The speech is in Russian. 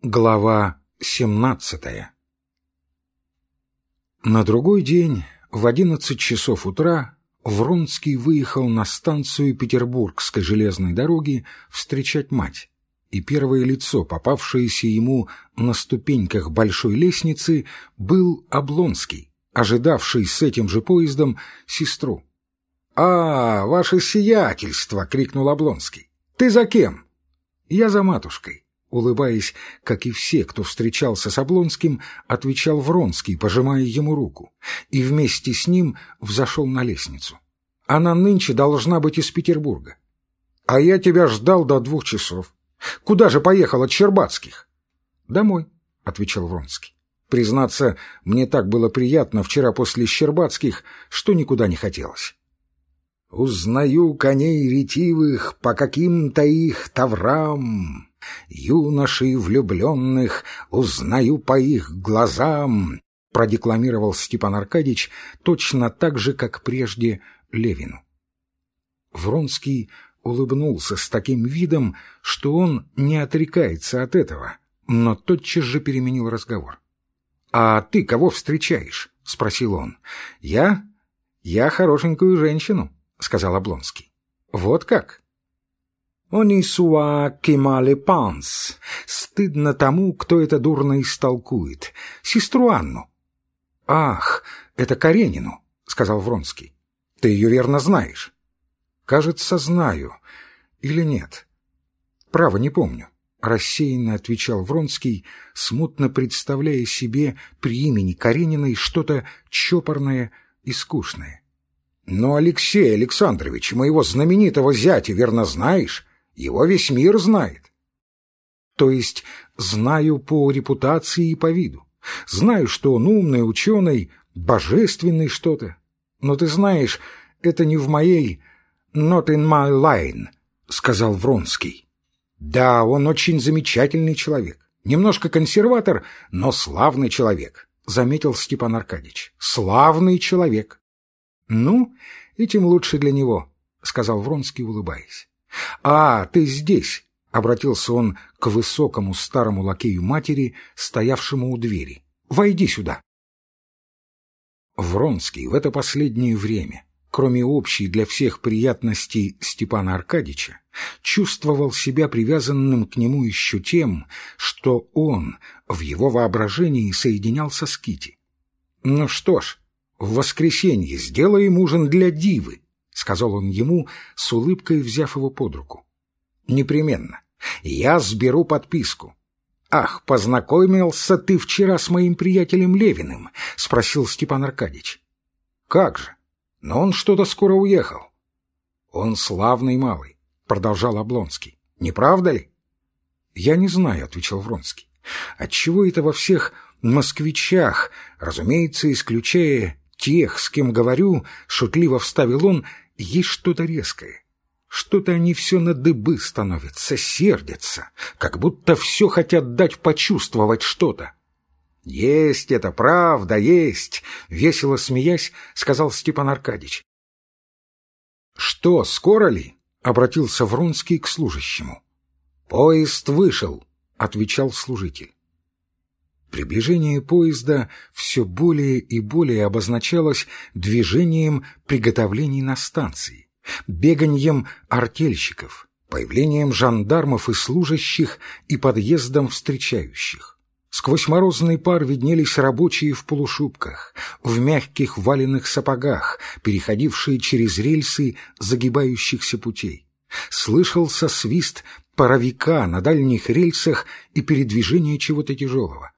Глава 17 На другой день в одиннадцать часов утра Вронский выехал на станцию Петербургской железной дороги встречать мать, и первое лицо, попавшееся ему на ступеньках большой лестницы, был Облонский, ожидавший с этим же поездом сестру. «А, ваше сиятельство!» — крикнул Облонский. «Ты за кем?» «Я за матушкой». Улыбаясь, как и все, кто встречался с Облонским, отвечал Вронский, пожимая ему руку, и вместе с ним взошел на лестницу. Она нынче должна быть из Петербурга. А я тебя ждал до двух часов. Куда же поехал от Щербацких? Домой, — отвечал Вронский. Признаться, мне так было приятно вчера после Щербацких, что никуда не хотелось. Узнаю коней ретивых по каким-то их таврам, юношей влюбленных узнаю по их глазам, продекламировал Степан Аркадьич точно так же, как прежде Левину. Вронский улыбнулся с таким видом, что он не отрекается от этого, но тотчас же переменил разговор. «А ты кого встречаешь?» — спросил он. «Я? Я хорошенькую женщину», — сказал Облонский. «Вот как?» «Они суа кемале панс. Стыдно тому, кто это дурно истолкует. Сестру Анну». «Ах, это Каренину», — сказал Вронский. «Ты ее верно знаешь». «Кажется, знаю. Или нет?» «Право, не помню», — рассеянно отвечал Вронский, смутно представляя себе при имени Карениной что-то чопорное и скучное. «Но Алексей Александрович, моего знаменитого зятя, верно знаешь? Его весь мир знает. То есть знаю по репутации и по виду. Знаю, что он умный, ученый, божественный что-то. Но ты знаешь, это не в моей «not in my line», — сказал Вронский. Да, он очень замечательный человек. Немножко консерватор, но славный человек, — заметил Степан Аркадьевич. Славный человек. Ну, и тем лучше для него, — сказал Вронский, улыбаясь. «А, ты здесь!» — обратился он к высокому старому лакею матери, стоявшему у двери. «Войди сюда!» Вронский в это последнее время, кроме общей для всех приятностей Степана Аркадьича, чувствовал себя привязанным к нему еще тем, что он в его воображении соединялся с Кити. «Ну что ж, в воскресенье сделаем ужин для дивы», — сказал он ему, с улыбкой взяв его под руку. «Непременно. Я сберу подписку». «Ах, познакомился ты вчера с моим приятелем Левиным?» — спросил Степан Аркадьевич. «Как же? Но он что-то скоро уехал». «Он славный малый», — продолжал Облонский. «Не правда ли?» «Я не знаю», — отвечал Вронский. «Отчего это во всех москвичах, разумеется, исключая тех, с кем говорю, — шутливо вставил он, есть что-то резкое. Что-то они все на дыбы становятся, сердятся, как будто все хотят дать почувствовать что-то. «Есть это, правда, есть!» — весело смеясь, сказал Степан Аркадьич. «Что, скоро ли?» — обратился Вронский к служащему. «Поезд вышел», — отвечал служитель. Приближение поезда все более и более обозначалось движением приготовлений на станции, беганьем артельщиков, появлением жандармов и служащих и подъездом встречающих. Сквозь морозный пар виднелись рабочие в полушубках, в мягких валенных сапогах, переходившие через рельсы загибающихся путей. Слышался свист паровика на дальних рельсах и передвижение чего-то тяжелого.